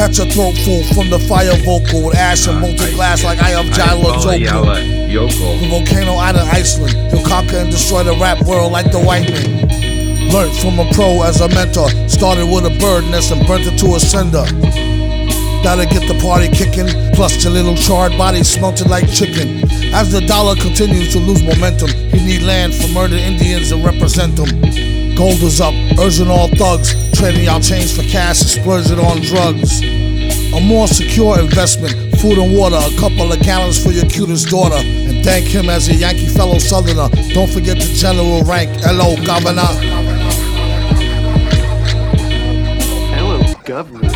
Got your throat full from the fire vocal with ash and molten glass like Eyjafjallajökull. The volcano out of Iceland. He'll conquer and destroy the rap world like the white man. Learned from a pro as a mentor. Started with a bird nest and burnt it to a cinder. Gotta get the party kicking. Plus, your little charred body smelted like chicken. As the dollar continues to lose momentum, you need land for murdered Indians to represent them. Gold is up, urging all thugs, trading y'all change for cash and splurging on drugs. A more secure investment, food and water, a couple of gallons for your cutest daughter, and thank him as a Yankee fellow Southerner. Don't forget the general rank. Hello, Governor. Hello, Governor.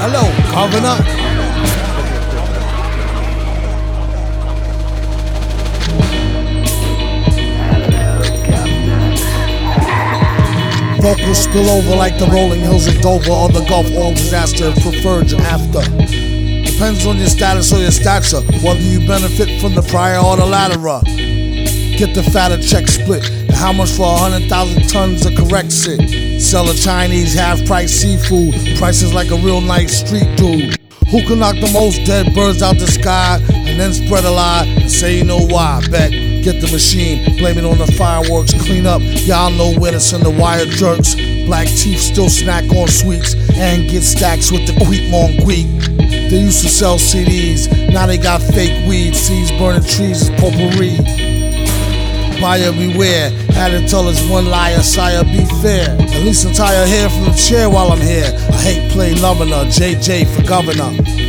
Hello, Governor. Vocals spill over like the rolling hills of Dover or the Gulf oil disaster preferred after. Depends on your status or your stature, whether you benefit from the prior or the latter. Get the fatter check split. How much for a hundred thousand tons of correct shit? Sell a Chinese half price seafood. Prices like a real nice street dude. Who can knock the most dead birds out the sky and then spread a lie and say you know why? Bet get the machine, blame it on the fireworks, clean up. Y'all know where to send the wire jerks. Black teeth still snack on sweets and get stacks with the Queek Mon Queek. They used to sell CDs, now they got fake weed. Seeds burning trees is potpourri. Buyer beware, had to tell us one liar, sire, be fair. At least I'm tired here from the chair while I'm here. I hate play loving her, JJ for governor.